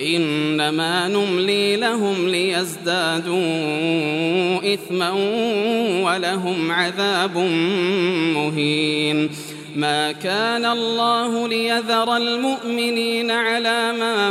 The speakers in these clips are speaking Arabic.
إنما نملي لهم ليزدادوا إثما ولهم عذاب مهين. ما كان الله ليذر المؤمنين على ما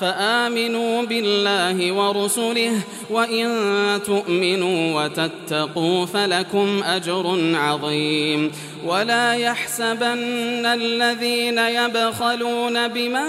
فآمنوا بالله ورسله وإن تؤمنوا وتتقوا فلكم أجر عظيم. ولا يحسبن الذين يبخلون بما